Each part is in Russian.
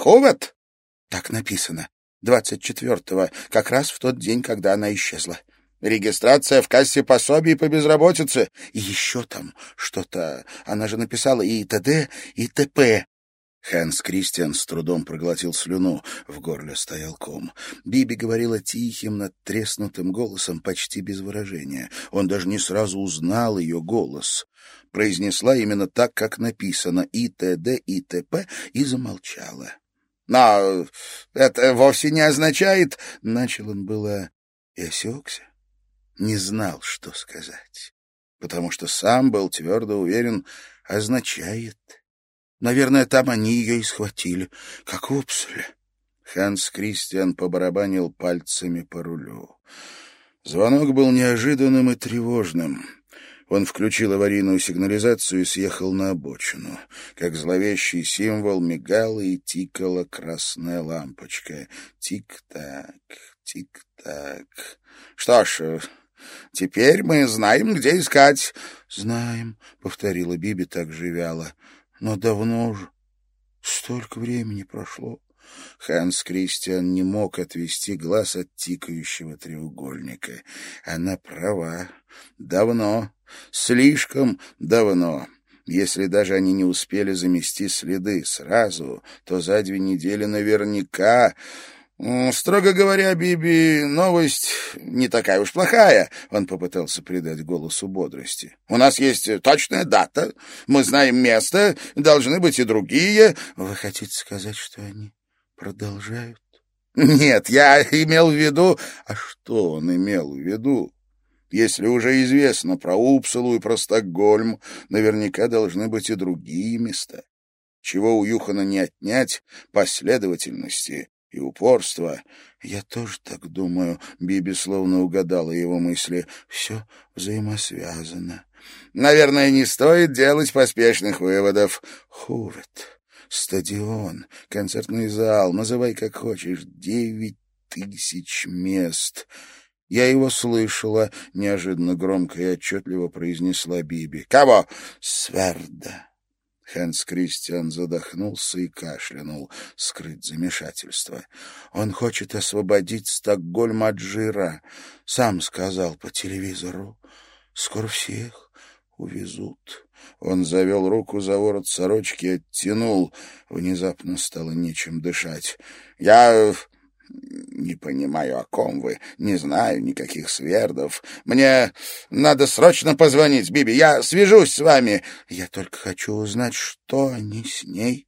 Хувет? Так написано. Двадцать четвертого, как раз в тот день, когда она исчезла. Регистрация в кассе пособий по безработице. И еще там что-то. Она же написала и т.д., и т.п. Хэнс Кристиан с трудом проглотил слюну, в горле стоял ком. Биби говорила тихим, надтреснутым голосом, почти без выражения. Он даже не сразу узнал ее голос. Произнесла именно так, как написано, и т.д., и т.п., и замолчала. «Но это вовсе не означает...» — начал он было и осекся. Не знал, что сказать, потому что сам был твердо уверен, означает Наверное, там они ее и схватили, как в Упселе. Ханс Кристиан побарабанил пальцами по рулю. Звонок был неожиданным и тревожным. Он включил аварийную сигнализацию и съехал на обочину. Как зловещий символ мигала и тикала красная лампочка. Тик-так, тик-так. Что ж, теперь мы знаем, где искать. — Знаем, — повторила Биби так же вяло. Но давно уже, столько времени прошло. Ханс Кристиан не мог отвести глаз от тикающего треугольника. Она права. Давно, слишком давно. Если даже они не успели замести следы сразу, то за две недели наверняка «Строго говоря, Биби, новость не такая уж плохая», — он попытался придать голосу бодрости. «У нас есть точная дата, мы знаем место, должны быть и другие». «Вы хотите сказать, что они продолжают?» «Нет, я имел в виду...» «А что он имел в виду?» Если уже известно про Упсалу и про Стокгольм, наверняка должны быть и другие места. Чего у Юхана не отнять последовательности и упорство. Я тоже так думаю, Биби словно угадала его мысли. Все взаимосвязано. Наверное, не стоит делать поспешных выводов. Хувет, стадион, концертный зал, называй как хочешь, девять тысяч мест. Я его слышала, неожиданно громко и отчетливо произнесла Биби. «Кого?» «Сверда». Ханс Кристиан задохнулся и кашлянул, скрыть замешательство. Он хочет освободить Стокгольм от жира. Сам сказал по телевизору. Скоро всех увезут. Он завел руку за ворот сорочки оттянул. Внезапно стало нечем дышать. «Я «Не понимаю, о ком вы. Не знаю никаких свердов. Мне надо срочно позвонить, Биби. Я свяжусь с вами. Я только хочу узнать, что они с ней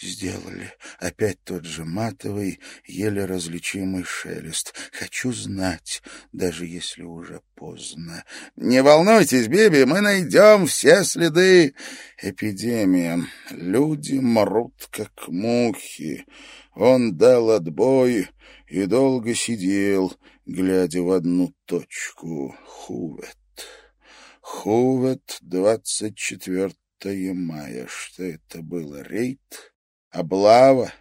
сделали. Опять тот же матовый, еле различимый шелест. Хочу знать, даже если уже поздно. Не волнуйтесь, Биби, мы найдем все следы. Эпидемия. Люди мрут, как мухи. Он дал отбой и долго сидел, глядя в одну точку. Хувет. Хувет, 24 мая. Что это было? Рейд? Облава?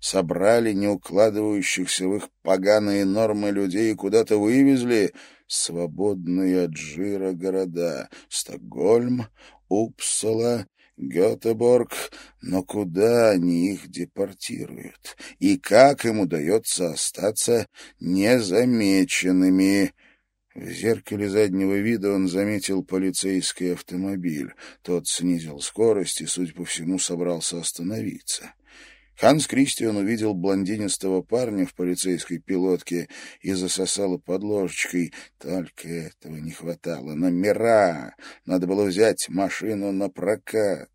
Собрали не укладывающихся в их поганые нормы людей и куда-то вывезли свободные от жира города. Стокгольм, Упсала, Гетеборг, но куда они их депортируют? И как им удается остаться незамеченными? В зеркале заднего вида он заметил полицейский автомобиль. Тот снизил скорость и, судя по всему, собрался остановиться. Ханс Кристиан увидел блондинистого парня в полицейской пилотке и засосал под ложечкой. Только этого не хватало. Номера! Надо было взять машину на прокат.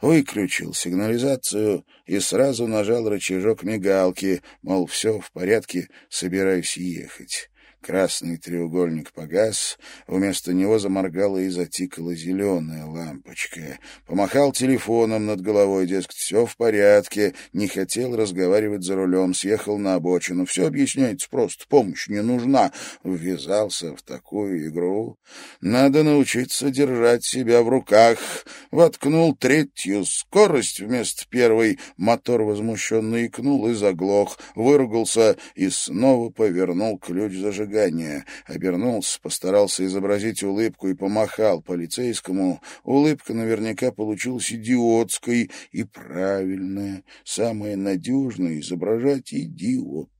Выключил сигнализацию и сразу нажал рычажок мигалки, мол, все в порядке, собираюсь ехать. Красный треугольник погас, вместо него заморгала и затикала зеленая лампочка. Помахал телефоном над головой, дескать, все в порядке, не хотел разговаривать за рулем, съехал на обочину. Все объясняется просто, помощь не нужна. Ввязался в такую игру. Надо научиться держать себя в руках. Воткнул третью скорость вместо первой. Мотор возмущенно икнул и заглох. Выругался и снова повернул ключ зажигания содрогания. Обернулся, постарался изобразить улыбку и помахал полицейскому. Улыбка наверняка получилась идиотской и правильная. Самое надежное — изображать идиота.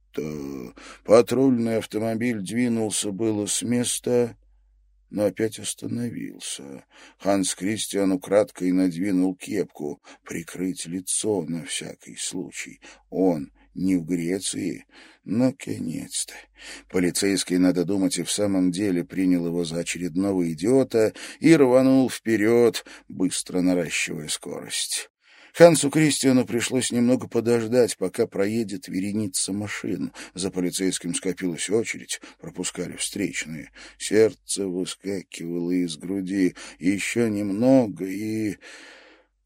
Патрульный автомобиль двинулся было с места но опять остановился. Ханс Кристиан украдкой надвинул кепку, прикрыть лицо на всякий случай. Он не в Греции. Наконец-то. Полицейский, надо думать, и в самом деле принял его за очередного идиота и рванул вперед, быстро наращивая скорость. Хансу Кристиану пришлось немного подождать, пока проедет вереница машин. За полицейским скопилась очередь, пропускали встречные. Сердце выскакивало из груди. Еще немного, и...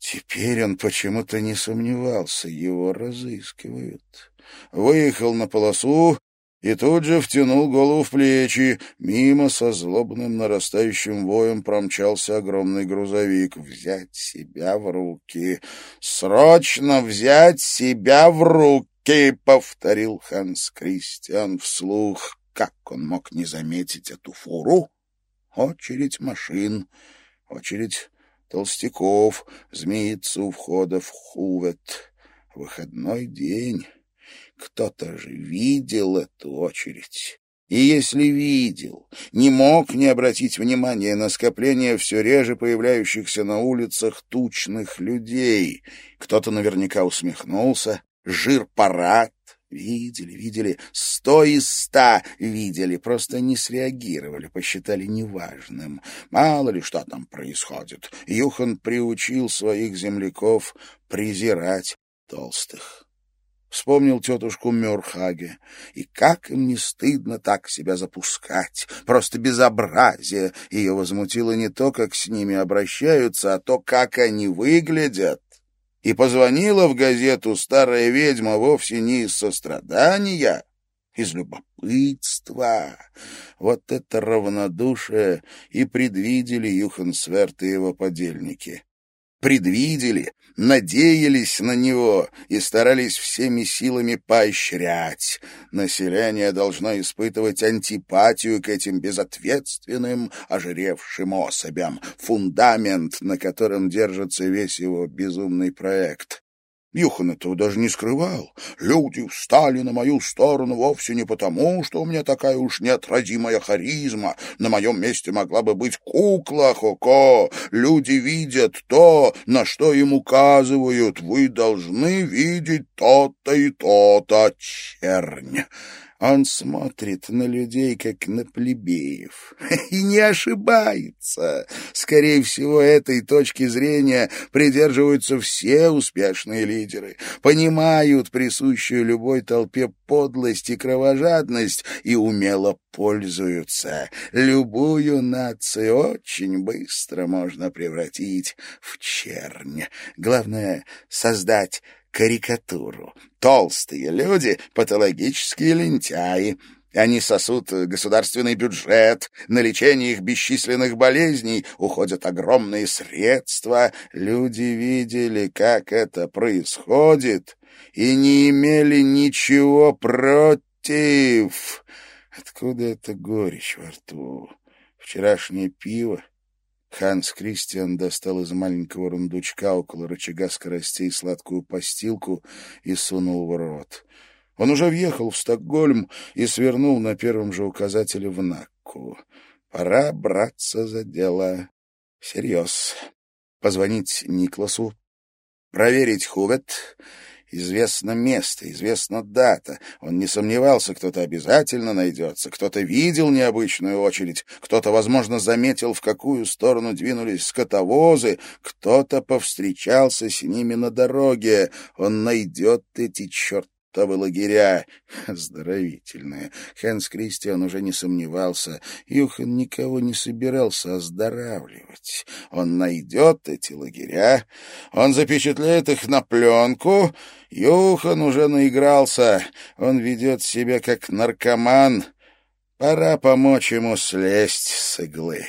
Теперь он почему-то не сомневался, его разыскивают. Выехал на полосу, и тут же втянул голову в плечи. Мимо со злобным нарастающим воем промчался огромный грузовик. «Взять себя в руки! Срочно взять себя в руки!» — повторил Ханс Кристиан вслух. Как он мог не заметить эту фуру? Очередь машин, очередь толстяков, змеится у входа в Хувет. Выходной день... Кто-то же видел эту очередь. И если видел, не мог не обратить внимания на скопление все реже появляющихся на улицах тучных людей. Кто-то наверняка усмехнулся. Жир-парад. Видели, видели. Сто из ста видели, просто не среагировали, посчитали неважным. Мало ли что там происходит. Юхан приучил своих земляков презирать толстых. Вспомнил тетушку Мюрхаге. И как им не стыдно так себя запускать. Просто безобразие. Ее возмутило не то, как с ними обращаются, а то, как они выглядят. И позвонила в газету старая ведьма вовсе не из сострадания, из любопытства. Вот это равнодушие и предвидели Юхансверт и его подельники предвидели, надеялись на него и старались всеми силами поощрять. Население должно испытывать антипатию к этим безответственным, ожиревшим особям, фундамент, на котором держится весь его безумный проект. Юхан этого даже не скрывал. Люди встали на мою сторону вовсе не потому, что у меня такая уж неотразимая харизма. На моем месте могла бы быть кукла Хоко. Люди видят то, на что им указывают. Вы должны видеть то-то и то-то, чернь. Он смотрит на людей, как на плебеев, и не ошибается. Скорее всего, этой точки зрения придерживаются все успешные лидеры, понимают присущую любой толпе подлость и кровожадность и умело пользуются. Любую нацию очень быстро можно превратить в чернь. Главное — создать карикатуру. Толстые люди — патологические лентяи. Они сосут государственный бюджет, на лечение их бесчисленных болезней уходят огромные средства. Люди видели, как это происходит, и не имели ничего против. Откуда эта горечь во рту? Вчерашнее пиво? Ханс Кристиан достал из маленького рундучка около рычага скоростей сладкую постилку и сунул в рот. Он уже въехал в Стокгольм и свернул на первом же указателе в Накку. Пора браться за дело. Всерьез. Позвонить Никласу, проверить Хувет Известно место, известна дата. Он не сомневался, кто-то обязательно найдется, кто-то видел необычную очередь, кто-то, возможно, заметил, в какую сторону двинулись скотовозы, кто-то повстречался с ними на дороге. Он найдет эти черт чертовы лагеря оздоровительные. Ханс Кристиан уже не сомневался. Юхан никого не собирался оздоравливать. Он найдет эти лагеря, он запечатлеет их на пленку. Юхан уже наигрался, он ведет себя как наркоман. Пора помочь ему слезть с иглы.